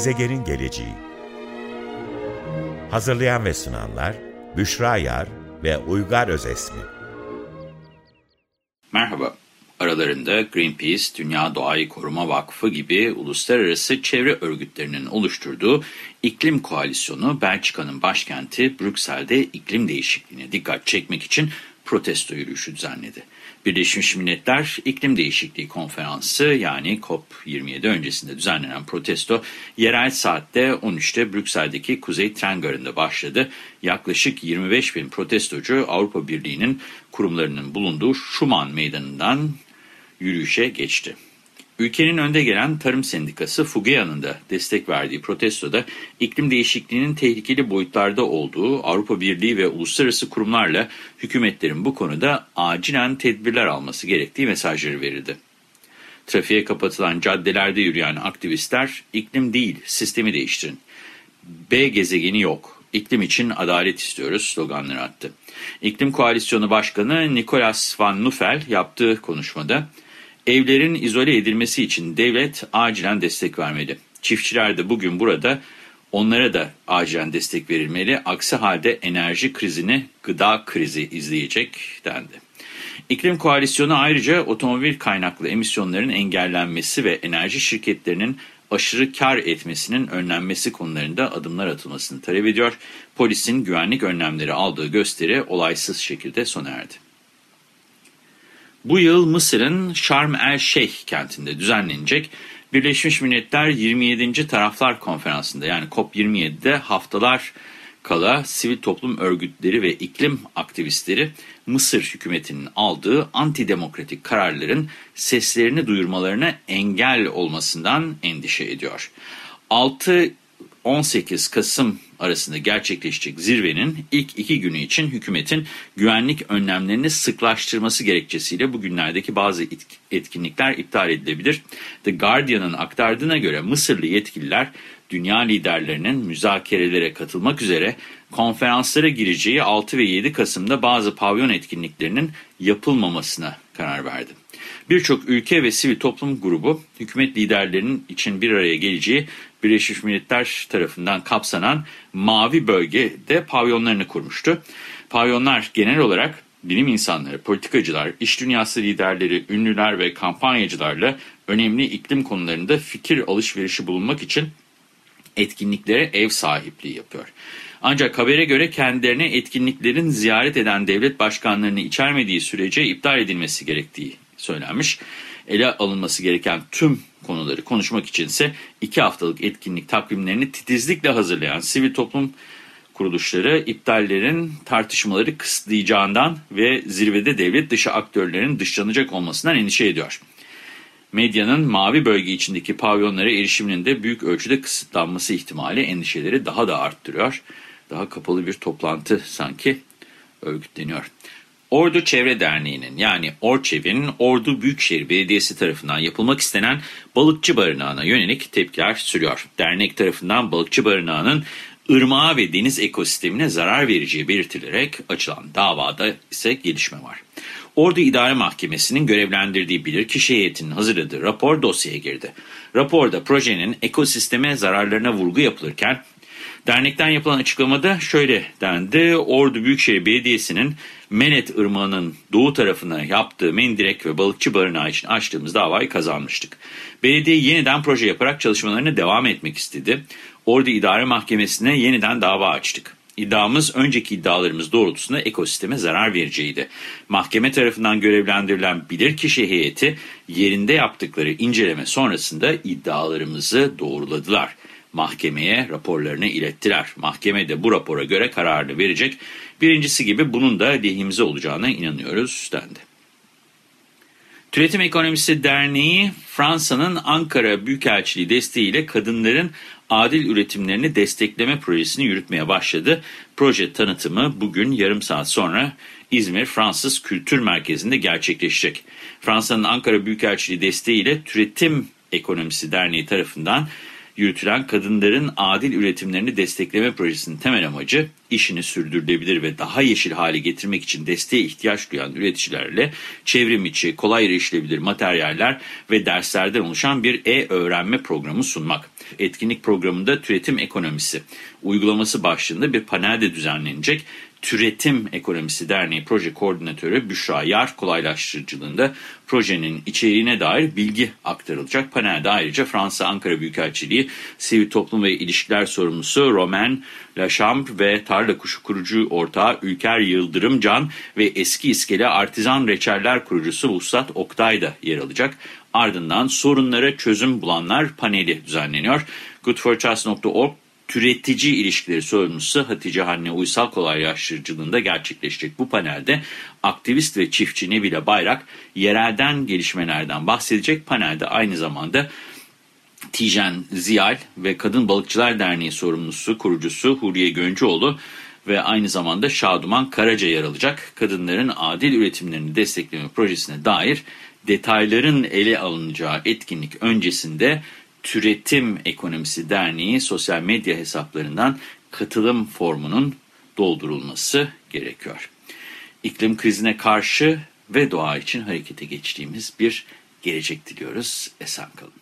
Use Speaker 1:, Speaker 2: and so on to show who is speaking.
Speaker 1: Gezegenin geleceği Hazırlayan ve sunanlar Büşra Yar ve Uygar Özesmi
Speaker 2: Merhaba. Aralarında Greenpeace, Dünya Doğayı Koruma Vakfı gibi uluslararası çevre örgütlerinin oluşturduğu iklim koalisyonu Belçika'nın başkenti Brüksel'de iklim değişikliğine dikkat çekmek için protesto yürüyüşü düzenledi. Birleşmiş Milletler İklim Değişikliği Konferansı yani COP27 öncesinde düzenlenen protesto yerel saatte 13'te Brüksel'deki Kuzey Tren Garı'nda başladı. Yaklaşık 25 bin protestocu Avrupa Birliği'nin kurumlarının bulunduğu Schuman Meydanı'ndan yürüyüşe geçti. Ülkenin önde gelen tarım sendikası FUGEA'nın da destek verdiği protestoda iklim değişikliğinin tehlikeli boyutlarda olduğu Avrupa Birliği ve uluslararası kurumlarla hükümetlerin bu konuda acilen tedbirler alması gerektiği mesajları verildi. Trafiğe kapatılan caddelerde yürüyen aktivistler iklim değil sistemi değiştirin. B gezegeni yok. İklim için adalet istiyoruz sloganları attı. İklim Koalisyonu Başkanı Nicolas Van Nuffel yaptığı konuşmada Evlerin izole edilmesi için devlet acilen destek vermeli. Çiftçiler de bugün burada onlara da acilen destek verilmeli. Aksi halde enerji krizini gıda krizi izleyecek dendi. İklim Koalisyonu ayrıca otomobil kaynaklı emisyonların engellenmesi ve enerji şirketlerinin aşırı kar etmesinin önlenmesi konularında adımlar atılmasını talep ediyor. Polisin güvenlik önlemleri aldığı gösteri olaysız şekilde sona erdi. Bu yıl Mısır'ın Şarm el Şeyh kentinde düzenlenecek Birleşmiş Milletler 27. Taraflar Konferansı'nda yani COP27'de haftalar kala sivil toplum örgütleri ve iklim aktivistleri Mısır hükümetinin aldığı antidemokratik kararların seslerini duyurmalarına engel olmasından endişe ediyor. 6 18 Kasım arasında gerçekleşecek zirvenin ilk iki günü için hükümetin güvenlik önlemlerini sıklaştırması gerekçesiyle bugünlerdeki bazı etkinlikler iptal edilebilir. The Guardian'ın aktardığına göre Mısırlı yetkililer dünya liderlerinin müzakerelere katılmak üzere konferanslara gireceği 6 ve 7 Kasım'da bazı pavyon etkinliklerinin yapılmamasına karar verdi. Birçok ülke ve sivil toplum grubu hükümet liderlerinin için bir araya geleceği Birleşmiş Milletler tarafından kapsanan Mavi Bölge'de pavyonlarını kurmuştu. Pavyonlar genel olarak bilim insanları, politikacılar, iş dünyası liderleri, ünlüler ve kampanyacılarla önemli iklim konularında fikir alışverişi bulunmak için etkinliklere ev sahipliği yapıyor. Ancak habere göre kendilerine etkinliklerin ziyaret eden devlet başkanlarını içermediği sürece iptal edilmesi gerektiği söylenmiş. Ele alınması gereken tüm konuları konuşmak içinse iki haftalık etkinlik takvimlerini titizlikle hazırlayan sivil toplum kuruluşları iptallerin tartışmaları kısıtlayacağından ve zirvede devlet dışı aktörlerin dışlanacak olmasından endişe ediyor. Medyanın mavi bölge içindeki pavyonlara erişiminin de büyük ölçüde kısıtlanması ihtimali endişeleri daha da arttırıyor. Daha kapalı bir toplantı sanki örgütleniyor. Ordu Çevre Derneği'nin yani Orçev'in Ordu Büyükşehir Belediyesi tarafından yapılmak istenen balıkçı barınağına yönelik tepkiler sürüyor. Dernek tarafından balıkçı barınağının ırmağa ve deniz ekosistemine zarar vereceği belirtilerek açılan davada ise gelişme var. Ordu İdare Mahkemesi'nin görevlendirdiği bilirkişi heyetinin hazırladığı rapor dosyaya girdi. Raporda projenin ekosisteme zararlarına vurgu yapılırken Dernekten yapılan açıklamada şöyle dendi. Ordu Büyükşehir Belediyesi'nin Menet Irmağı'nın doğu tarafına yaptığı mendirek ve balıkçı barınağı için açtığımız davayı kazanmıştık. Belediye yeniden proje yaparak çalışmalarına devam etmek istedi. Ordu İdare Mahkemesi'ne yeniden dava açtık. İddiamız önceki iddialarımız doğrultusunda ekosisteme zarar vereceğiydi. Mahkeme tarafından görevlendirilen bilirkişi heyeti yerinde yaptıkları inceleme sonrasında iddialarımızı doğruladılar mahkemeye raporlarını ilettiler. Mahkeme de bu rapora göre kararını verecek. Birincisi gibi bunun da lehimize olacağına inanıyoruz dendi. Türetim Ekonomisi Derneği Fransa'nın Ankara Büyükelçiliği desteğiyle kadınların adil üretimlerini destekleme projesini yürütmeye başladı. Proje tanıtımı bugün yarım saat sonra İzmir Fransız Kültür Merkezi'nde gerçekleşecek. Fransa'nın Ankara Büyükelçiliği desteğiyle Türetim Ekonomisi Derneği tarafından yürütülen kadınların adil üretimlerini destekleme projesinin temel amacı işini sürdürülebilir ve daha yeşil hale getirmek için desteğe ihtiyaç duyan üreticilerle çevrim içi, kolay erişilebilir materyaller ve derslerden oluşan bir e-öğrenme programı sunmak. Etkinlik programında türetim ekonomisi uygulaması başlığında bir panel de düzenlenecek. Türetim Ekonomisi Derneği Proje Koordinatörü Büşra Yar kolaylaştırıcılığında projenin içeriğine dair bilgi aktarılacak. Panelde ayrıca Fransa Ankara Büyükelçiliği Sivil Toplum ve İlişkiler Sorumlusu Romain Lachamp ve Tarla Kuşu kurucu ortağı Ülker Yıldırım Can ve eski iskele Artizan Reçeller kurucusu Vuslat Oktay da yer alacak. Ardından sorunlara çözüm bulanlar paneli düzenleniyor. goodforchance.org türetici ilişkileri sorumlusu Hatice Hanne Uysal kolaylaştırıcılığında gerçekleşecek bu panelde aktivist ve çiftçi Nebile Bayrak yerelden gelişmelerden bahsedecek. Panelde aynı zamanda Tijen Ziyal ve Kadın Balıkçılar Derneği sorumlusu kurucusu Huriye Göncüoğlu ve aynı zamanda Şaduman Karaca yer alacak. Kadınların adil üretimlerini destekleme projesine dair detayların ele alınacağı etkinlik öncesinde Türetim Ekonomisi Derneği sosyal medya hesaplarından katılım formunun doldurulması gerekiyor. İklim krizine karşı ve doğa için harekete geçtiğimiz bir gelecek diliyoruz. Esen kalın.